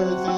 worthy.